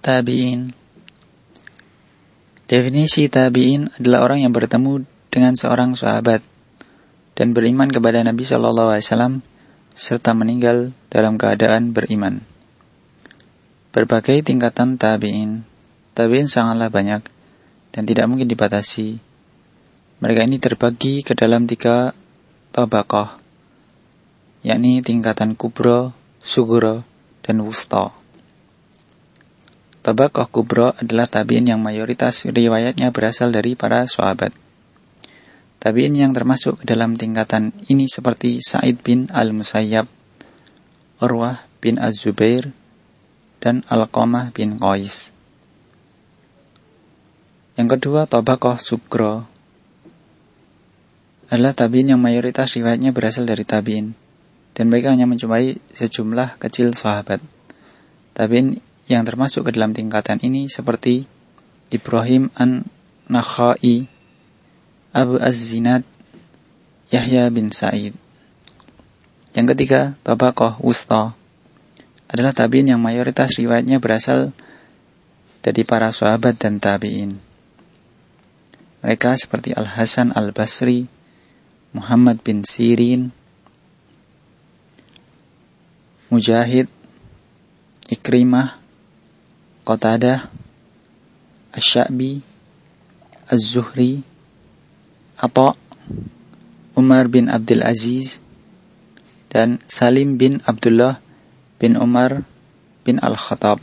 Tabi'in Definisi tabi'in adalah orang yang bertemu dengan seorang sahabat dan beriman kepada Nabi Shallallahu Alaihi Wasallam serta meninggal dalam keadaan beriman. Berbagai tingkatan tabi'in, tabi'in sangatlah banyak dan tidak mungkin dibatasi. Mereka ini terbagi ke dalam tiga tabaqah, yakni tingkatan kubro, suguro, dan wusta. Tabaqah kubro adalah tabi'in yang mayoritas riwayatnya berasal dari para sahabat. Tabi'in yang termasuk dalam tingkatan ini seperti Sa'id bin Al-Musayyab, Urwah bin Az-Zubair, dan Al-Qamah bin Qais. Yang kedua, Tabaqah Sugro adalah tabi'in yang mayoritas riwayatnya berasal dari tabi'in dan mereka hanya menjumpai sejumlah kecil sahabat. Tabi'in yang termasuk ke dalam tingkatan ini seperti Ibrahim an-Nakhai, Abu Az-Zinad, Yahya bin Sa'id. Yang ketiga, Tabaqah Wusta adalah tabi'in yang mayoritas riwayatnya berasal dari para sahabat dan tabi'in. Mereka seperti Al-Hasan Al-Basri, Muhammad bin Sirin, Mujahid, Ikrimah, Qatadah, Asy-Sya'bi, Az-Zuhri, Atha, Umar bin Abdul Aziz, dan Salim bin Abdullah bin Umar bin Al-Khattab.